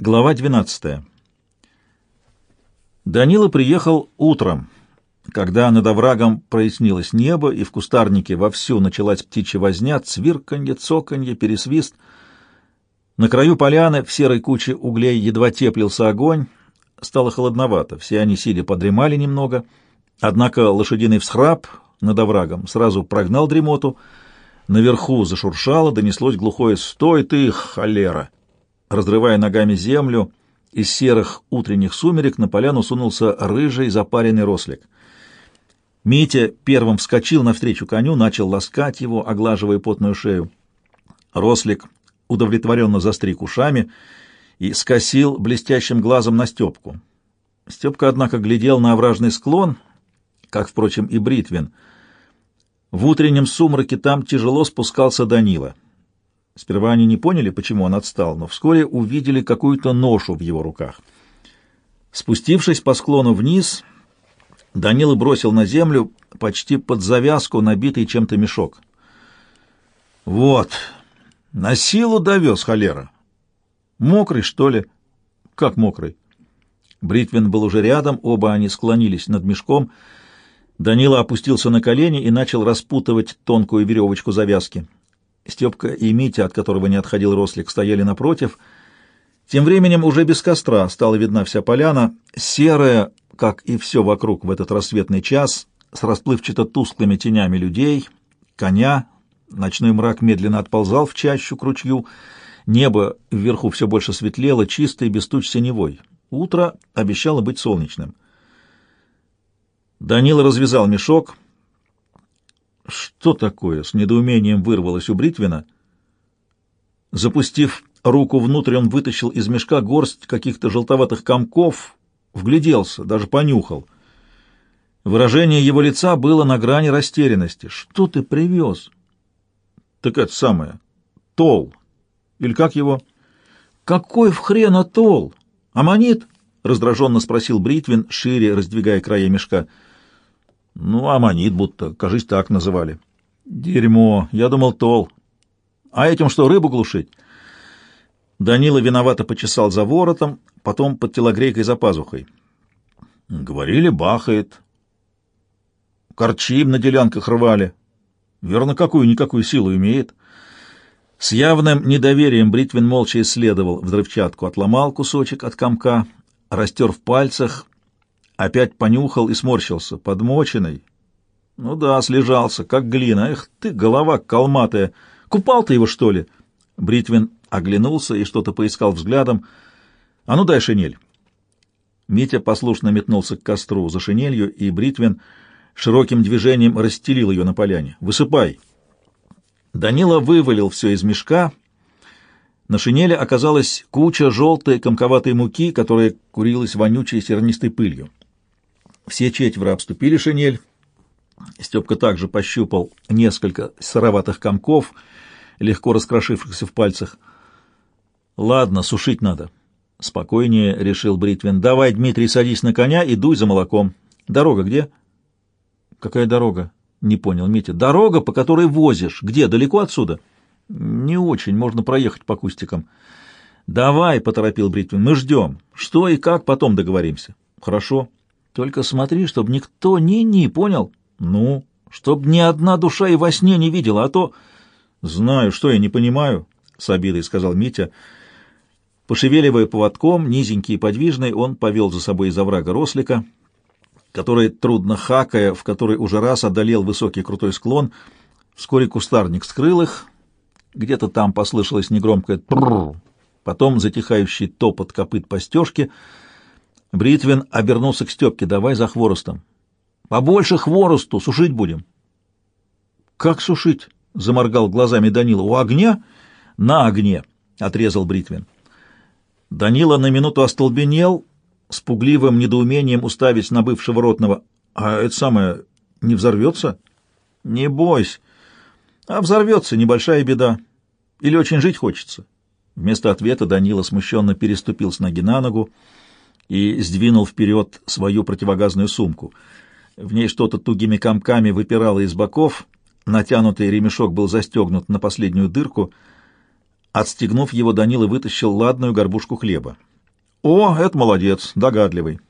Глава 12. Данила приехал утром, когда над оврагом прояснилось небо, и в кустарнике вовсю началась птичья возня, цвирканье, цоканье, пересвист. На краю поляны в серой куче углей едва теплился огонь, стало холодновато, все они, сидя, подремали немного, однако лошадиный всхрап над оврагом сразу прогнал дремоту, наверху зашуршало, донеслось глухое «Стой ты, холера!» Разрывая ногами землю, из серых утренних сумерек на поляну сунулся рыжий запаренный рослик. Митя первым вскочил навстречу коню, начал ласкать его, оглаживая потную шею. Рослик удовлетворенно застриг ушами и скосил блестящим глазом на Степку. Степка, однако, глядел на овражный склон, как, впрочем, и Бритвин. В утреннем сумраке там тяжело спускался Данила — Сперва они не поняли, почему он отстал, но вскоре увидели какую-то ношу в его руках. Спустившись по склону вниз, Данила бросил на землю почти под завязку набитый чем-то мешок. «Вот, на силу довез холера. Мокрый, что ли?» «Как мокрый?» Бритвин был уже рядом, оба они склонились над мешком. Данила опустился на колени и начал распутывать тонкую веревочку завязки. Степка и Митя, от которого не отходил рослик, стояли напротив. Тем временем уже без костра стала видна вся поляна, серая, как и все вокруг в этот рассветный час, с расплывчато тусклыми тенями людей, коня. Ночной мрак медленно отползал в чащу к ручью. Небо вверху все больше светлело, чистой, без туч синевой. Утро обещало быть солнечным. Данила развязал мешок — что такое? С недоумением вырвалось у Бритвина. Запустив руку внутрь, он вытащил из мешка горсть каких-то желтоватых комков, вгляделся, даже понюхал. Выражение его лица было на грани растерянности. «Что ты привез?» «Так это самое. Тол. Или как его?» «Какой в хрена тол? Аммонит?» — раздраженно спросил Бритвин, шире раздвигая края мешка. Ну, аммонит будто, кажись, так называли. Дерьмо, я думал, тол. А этим что, рыбу глушить? Данила виновато почесал за воротом, потом под телогрейкой за пазухой. Говорили, бахает. Корчим на делянках рвали. Верно, какую-никакую силу имеет. С явным недоверием Бритвин молча исследовал взрывчатку, отломал кусочек от комка, растер в пальцах Опять понюхал и сморщился. Подмоченный. Ну да, слежался, как глина. Эх ты, голова колматая. Купал ты его, что ли? Бритвин оглянулся и что-то поискал взглядом. А ну дай шинель. Митя послушно метнулся к костру за шинелью, и Бритвин широким движением расстелил ее на поляне. «Высыпай!» Данила вывалил все из мешка. На шинели оказалась куча желтой комковатой муки, которая курилась вонючей сернистой пылью. Все четверо обступили шинель. Степка также пощупал несколько сыроватых комков, легко раскрошившихся в пальцах. «Ладно, сушить надо». Спокойнее решил Бритвин. «Давай, Дмитрий, садись на коня и дуй за молоком. Дорога где?» «Какая дорога?» — не понял Митя. «Дорога, по которой возишь. Где? Далеко отсюда?» «Не очень. Можно проехать по кустикам». «Давай», — поторопил Бритвин, — «мы ждем. Что и как, потом договоримся». «Хорошо». Только смотри, чтобы никто ни-ни, понял? Ну, чтоб ни одна душа и во сне не видела, а то... Знаю, что я не понимаю, — с обидой сказал Митя. Пошевеливая поводком, низенький и подвижный, он повел за собой из оврага рослика, который, трудно хакая, в который уже раз одолел высокий крутой склон, вскоре кустарник скрыл их, где-то там послышалось негромкое «трррр», потом затихающий топот копыт по Бритвин обернулся к Степке. «Давай за хворостом». «Побольше хворосту, сушить будем». «Как сушить?» — заморгал глазами Данила. «У огня?» «На огне», — отрезал Бритвин. Данила на минуту остолбенел, с пугливым недоумением уставясь на бывшего ротного. «А это самое не взорвется?» «Не бойся. А взорвется, небольшая беда. Или очень жить хочется?» Вместо ответа Данила смущенно переступил с ноги на ногу, — и сдвинул вперед свою противогазную сумку. В ней что-то тугими комками выпирало из боков, натянутый ремешок был застегнут на последнюю дырку. Отстегнув его, Данила вытащил ладную горбушку хлеба. О, это молодец, догадливый.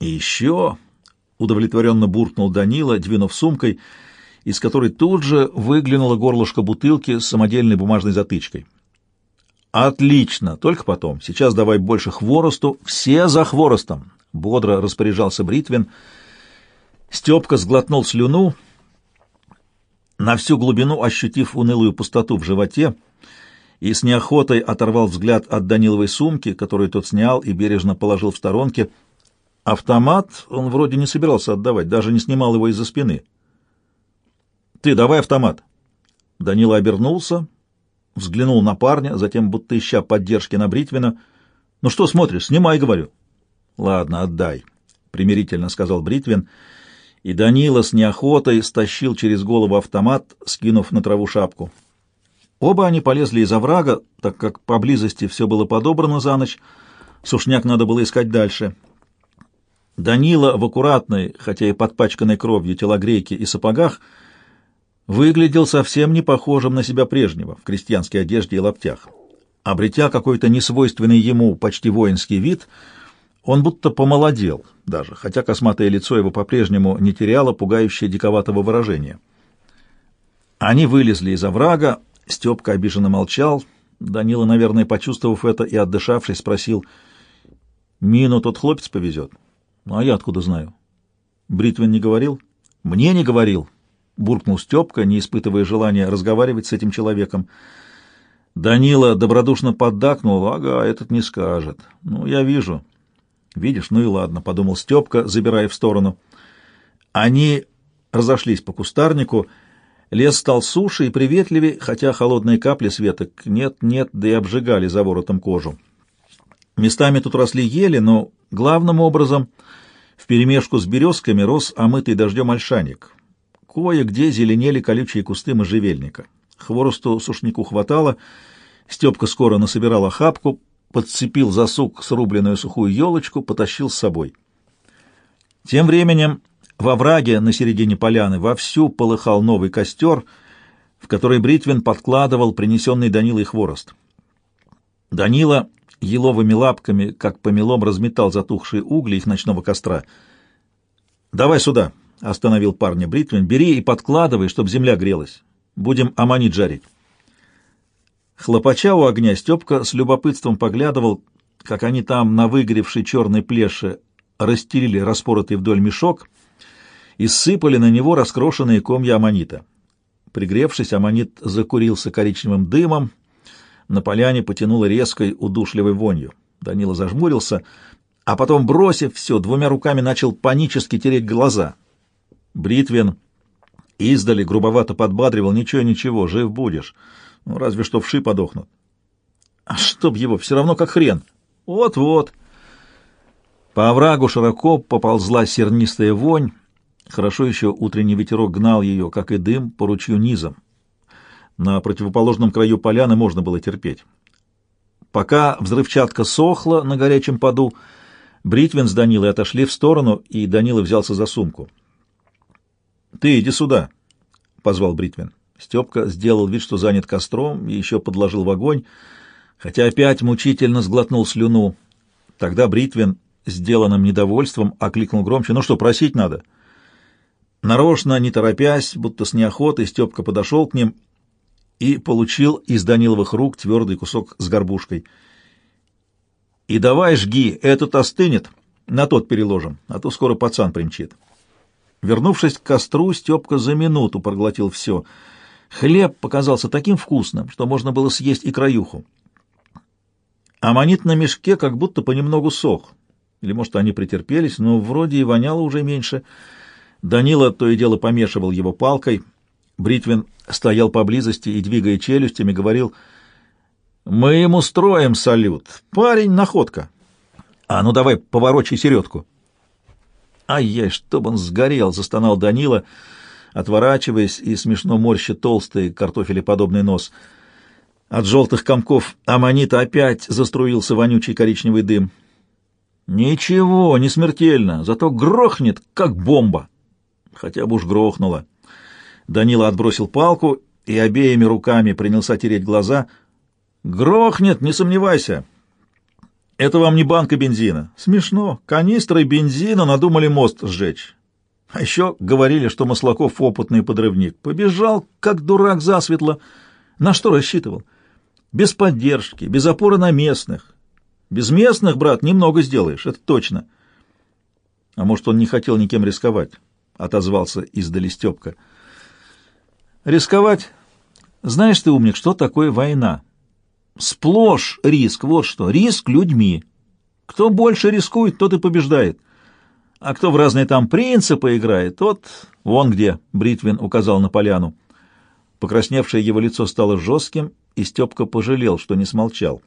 И еще, удовлетворенно буркнул Данила, двинув сумкой, из которой тут же выглянуло горлышко бутылки с самодельной бумажной затычкой. Отлично, только потом. Сейчас давай больше хворосту, все за хворостом, бодро распоряжался Бритвин. Степка сглотнул слюну, на всю глубину ощутив унылую пустоту в животе, и с неохотой оторвал взгляд от Даниловой сумки, которую тот снял и бережно положил в сторонке. Автомат он вроде не собирался отдавать, даже не снимал его из-за спины. «Ты давай автомат!» Данила обернулся, взглянул на парня, затем, будто ища поддержки на Бритвина. «Ну что смотришь? Снимай, говорю». «Ладно, отдай», — примирительно сказал Бритвин, и Данила с неохотой стащил через голову автомат, скинув на траву шапку. Оба они полезли из оврага, так как поблизости все было подобрано за ночь, сушняк надо было искать дальше. Данила в аккуратной, хотя и подпачканной кровью телогрейке и сапогах, выглядел совсем не похожим на себя прежнего, в крестьянской одежде и лаптях. Обретя какой-то несвойственный ему почти воинский вид, он будто помолодел даже, хотя косматое лицо его по-прежнему не теряло пугающее диковатого выражения. Они вылезли из оврага, Степка обиженно молчал. Данила, наверное, почувствовав это и отдышавшись, спросил, «Мину тот хлопец повезет?» «Ну, а я откуда знаю?» Бритвин не говорил? «Мне не говорил», — буркнул Степка, не испытывая желания разговаривать с этим человеком. Данила добродушно поддакнул, «Ага, этот не скажет. Ну, я вижу». «Видишь, ну и ладно», — подумал Степка, забирая в сторону. Они разошлись по кустарнику, — Лес стал суше и приветливее, хотя холодные капли светок нет-нет, да и обжигали за воротом кожу. Местами тут росли ели, но главным образом вперемешку с березками рос омытый дождем ольшаник. Кое-где зеленели колючие кусты можжевельника. Хворосту сушнику хватало, Степка скоро насобирал охапку, подцепил за сук срубленную сухую елочку, потащил с собой. Тем временем во враге на середине поляны вовсю полыхал новый костер, в который Бритвин подкладывал принесенный Данилой хворост. Данила еловыми лапками, как помелом, разметал затухшие угли их ночного костра. «Давай сюда», — остановил парня Бритвин, — «бери и подкладывай, чтобы земля грелась. Будем аманит жарить». Хлопача у огня Степка с любопытством поглядывал, как они там на выгоревшей черной плеше расстелили распоротый вдоль мешок — и сыпали на него раскрошенные комья аммонита. Пригревшись, аммонит закурился коричневым дымом, на поляне потянуло резкой удушливой вонью. Данила зажмурился, а потом, бросив все, двумя руками начал панически тереть глаза. Бритвин издали грубовато подбадривал, «Ничего, ничего, жив будешь. Ну, разве что вши подохнут». «А чтоб его, все равно как хрен». «Вот-вот». По оврагу широко поползла сернистая вонь, Хорошо еще утренний ветерок гнал ее, как и дым, по ручью низом. На противоположном краю поляны можно было терпеть. Пока взрывчатка сохла на горячем поду, Бритвин с Данилой отошли в сторону, и Данила взялся за сумку. «Ты иди сюда», — позвал Бритвин. Степка сделал вид, что занят костром, и еще подложил в огонь, хотя опять мучительно сглотнул слюну. Тогда Бритвин, сделанным недовольством, окликнул громче. «Ну что, просить надо?» Нарочно, не торопясь, будто с неохотой, Степка подошел к ним и получил из Даниловых рук твердый кусок с горбушкой. «И давай жги, этот остынет, на тот переложим, а то скоро пацан примчит». Вернувшись к костру, Степка за минуту проглотил все. Хлеб показался таким вкусным, что можно было съесть и краюху. Аммонит на мешке как будто понемногу сох. Или, может, они претерпелись, но вроде и воняло уже меньше — Данила то и дело помешивал его палкой. Бритвин стоял поблизости и, двигая челюстями, говорил, «Мы ему строим салют. Парень — находка. А ну давай, поворочи середку». «Ай-яй, чтоб он сгорел!» — застонал Данила, отворачиваясь и смешно морща толстый картофелеподобный нос. От желтых комков аммонита опять заструился вонючий коричневый дым. «Ничего, не смертельно, зато грохнет, как бомба!» хотя бы уж грохнуло. Данила отбросил палку и обеими руками принялся тереть глаза. «Грохнет, не сомневайся!» Это вам не банка бензина. Смешно. Канистрой бензина надумали мост сжечь. А еще говорили, что Маслаков опытный подрывник. Побежал, как дурак засветло. На что рассчитывал? Без поддержки, без опоры на местных. Без местных, брат, немного сделаешь, это точно. А может, он не хотел никем рисковать, — отозвался издали Степка. Рисковать? Знаешь ты, умник, что такое война? Сплошь риск, вот что, риск людьми. Кто больше рискует, тот и побеждает. А кто в разные там принципы играет, тот вон где, Бритвин указал на поляну. Покрасневшее его лицо стало жестким, и Степка пожалел, что не смолчал.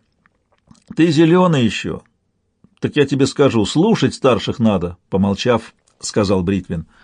Ты зеленый еще. Так я тебе скажу, слушать старших надо, помолчав, сказал Бритвин. —